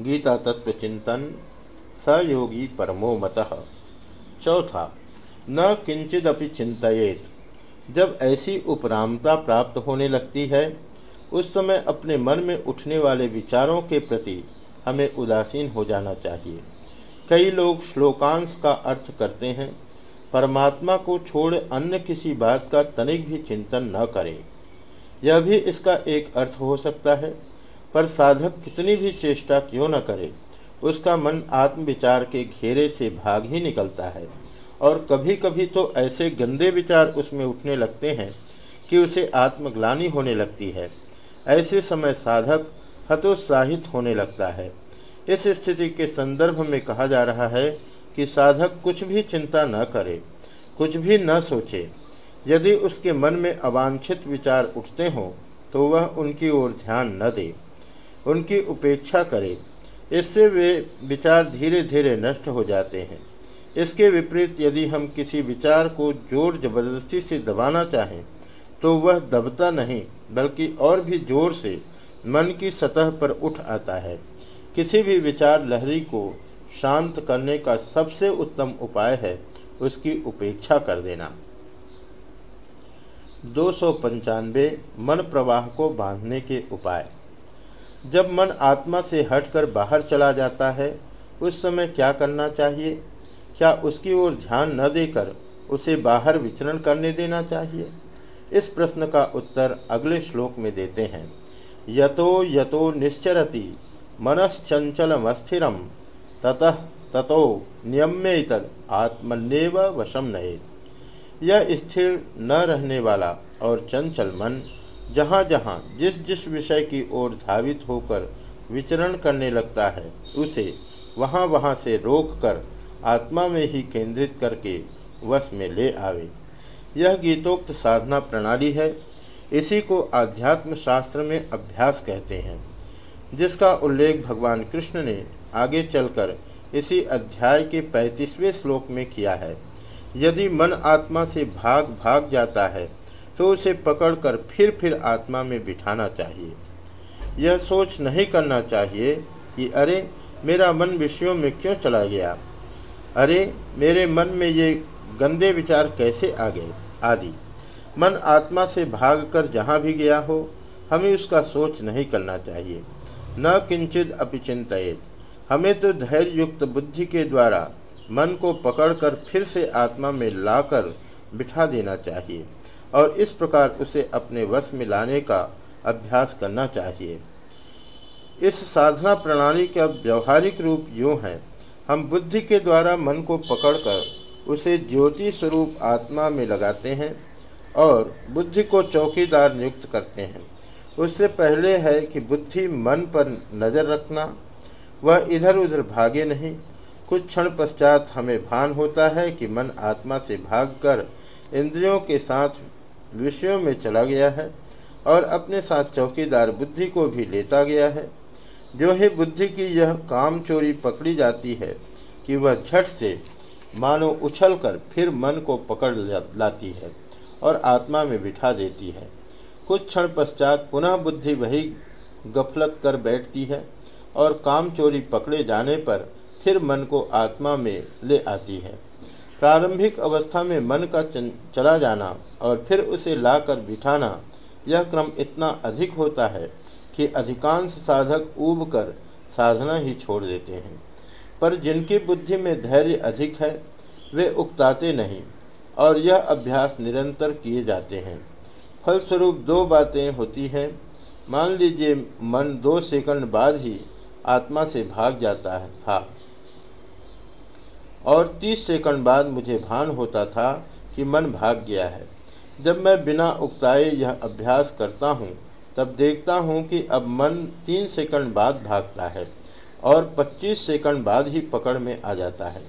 गीता तत्व चिंतन सयोगी परमो मतः। चौथा, न किंचिदपि चिंतित जब ऐसी उपरामता प्राप्त होने लगती है, उस समय अपने मन में उठने वाले विचारों के प्रति हमें उदासीन हो जाना चाहिए। कई लोग श्लोकांश का अर्थ करते हैं, परमात्मा को छोड़ अन्य किसी बात का तनिक भी चिंतन न करें। यह भी इसका एक अर्थ हो सकता है। पर साधक कितनी भी चेष्टा क्यों न करे, उसका मन आत्मविचार के घेरे से भाग ही निकलता है। और कभी कभी तो ऐसे गंदे विचार उसमें उठने लगते हैं कि उसे आत्मग्लानी होने लगती है। ऐसे समय साधक हतोत्साहित होने लगता है। इस स्थिति के संदर्भ में कहा जा रहा है कि साधक कुछ भी चिंता न करे, कुछ भी न सोचे। यदि उसके मन में अवांछित विचार उठते हों तो वह उनकी ओर ध्यान न दे। उनकी उपेक्षा करें। इससे वे विचार धीरे धीरे नष्ट हो जाते हैं। इसके विपरीत यदि हम किसी विचार को ज़ोर ज़बरदस्ती से दबाना चाहें तो वह दबता नहीं, बल्कि और भी ज़ोर से मन की सतह पर उठ आता है। किसी भी विचार लहरी को शांत करने का सबसे उत्तम उपाय है उसकी उपेक्षा कर देना। दो सौ पंचानवे मन प्रवाह को बांधने के उपाय। जब मन आत्मा से हटकर बाहर चला जाता है, उस समय क्या करना चाहिए? क्या उसकी ओर ध्यान न देकर उसे बाहर विचरण करने देना चाहिए? इस प्रश्न का उत्तर अगले श्लोक में देते हैं। यतो यतो निश्चरति मनश्चंचलमस्थिरम, ततः ततो नियम्य नियम्यतद आत्मन्यव वशम नयेत। यह स्थिर न रहने वाला और चंचल मन जहाँ जहाँ जिस जिस विषय की ओर धावित होकर विचरण करने लगता है, उसे वहाँ वहाँ से रोक कर आत्मा में ही केंद्रित करके वश में ले आवे। यह गीतोक्त साधना प्रणाली है। इसी को आध्यात्म शास्त्र में अभ्यास कहते हैं, जिसका उल्लेख भगवान कृष्ण ने आगे चलकर इसी अध्याय के पैंतीसवें श्लोक में किया है। यदि मन आत्मा से भाग भाग जाता है तो उसे पकड़कर फिर फिर आत्मा में बिठाना चाहिए। यह सोच नहीं करना चाहिए कि, अरे, मेरा मन विषयों में क्यों चला गया? अरे, मेरे मन में ये गंदे विचार कैसे आ गए? आदि। मन आत्मा से भागकर जहाँ भी गया हो, हमें उसका सोच नहीं करना चाहिए। न किंचित अपिचिंतित हमें तो धैर्य युक्त बुद्धि के द्वारा मन को पकड़कर फिर से आत्मा में लाकर बिठा देना चाहिए। और इस प्रकार उसे अपने वश में लाने का अभ्यास करना चाहिए। इस साधना प्रणाली का व्यवहारिक रूप यूँ है। हम बुद्धि के द्वारा मन को पकड़कर उसे ज्योति स्वरूप आत्मा में लगाते हैं और बुद्धि को चौकीदार नियुक्त करते हैं। उससे पहले है कि बुद्धि मन पर नज़र रखना। वह इधर उधर भागे नहीं। कुछ क्षण पश्चात हमें भान होता है कि मन आत्मा से भागकर इंद्रियों के साथ विषयों में चला गया है और अपने साथ चौकीदार बुद्धि को भी लेता गया है। जो ही बुद्धि की यह काम चोरी पकड़ी जाती है कि वह झट से मानो उछलकर फिर मन को पकड़ लाती है और आत्मा में बिठा देती है। कुछ क्षण पश्चात पुनः बुद्धि वही गफलत कर बैठती है और काम चोरी पकड़े जाने पर फिर मन को आत्मा में ले आती है। प्रारंभिक अवस्था में मन का चला जाना और फिर उसे लाकर बिठाना, यह क्रम इतना अधिक होता है कि अधिकांश साधक ऊब कर साधना ही छोड़ देते हैं। पर जिनकी बुद्धि में धैर्य अधिक है, वे उकताते नहीं और यह अभ्यास निरंतर किए जाते हैं। फलस्वरूप दो बातें होती हैं। मान लीजिए मन दो सेकंड बाद ही आत्मा से भाग जाता है, था। और तीस सेकंड बाद मुझे भान होता था कि मन भाग गया है। जब मैं बिना उकताए यह अभ्यास करता हूँ, तब देखता हूँ कि अब मन तीन सेकंड बाद भागता है और 25 सेकंड बाद ही पकड़ में आ जाता है।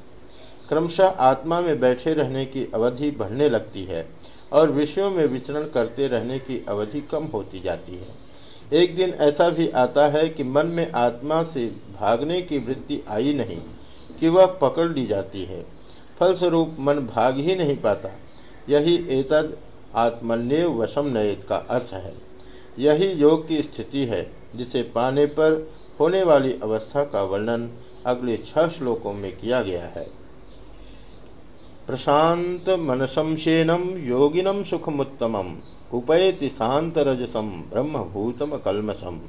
क्रमशः आत्मा में बैठे रहने की अवधि बढ़ने लगती है और विषयों में विचरण करते रहने की अवधि कम होती जाती है। एक दिन ऐसा भी आता है कि मन में आत्मा से भागने की वृत्ति आई नहीं। कि वह पकड़ ली जाती है। फलस्वरूप मन भाग ही नहीं पाता। यही एतद आत्मन्य वशम नयत का अर्थ है। यही योग की स्थिति है, जिसे पाने पर होने वाली अवस्था का वर्णन अगले छह श्लोकों में किया गया है। प्रशांत मनसम शेनम योगिनम सुखमुत्तम उपैति शांतरजसम ब्रह्मभूतम कलमसम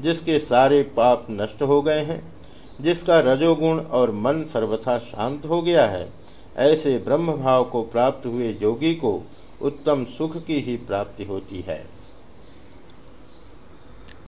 जिसके सारे पाप नष्ट हो गए हैं जिसका रजोगुण और मन सर्वथा शांत हो गया है, ऐसे ब्रह्म भाव को प्राप्त हुए योगी को उत्तम सुख की ही प्राप्ति होती है।